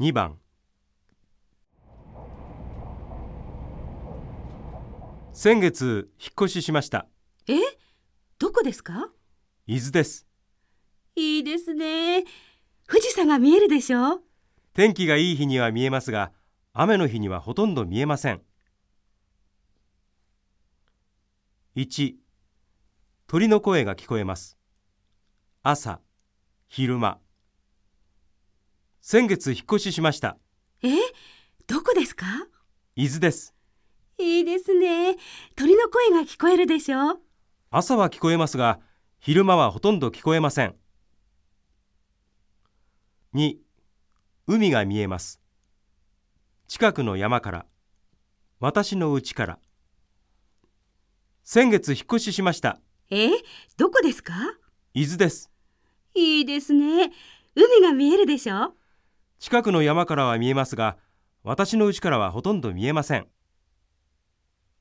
2番。先月引っ越ししました。え？どこですか？伊豆です。いいですね。富士山が見えるでしょ？天気がいい日には見えますが雨の日にはほとんど見えません。1鳥の声が聞こえます。朝昼間先月引っ越ししました。え？どこですか？伊豆です。いいですね。鳥の声が聞こえるでしょ？朝は聞こえますが昼間はほとんど聞こえません。2海が見えます。近くの山から私の家から。先月引っ越ししました。え？どこですか？伊豆です。いいですね。海が見えるでしょ？近くの山からは見えますが私の家からはほとんど見えません。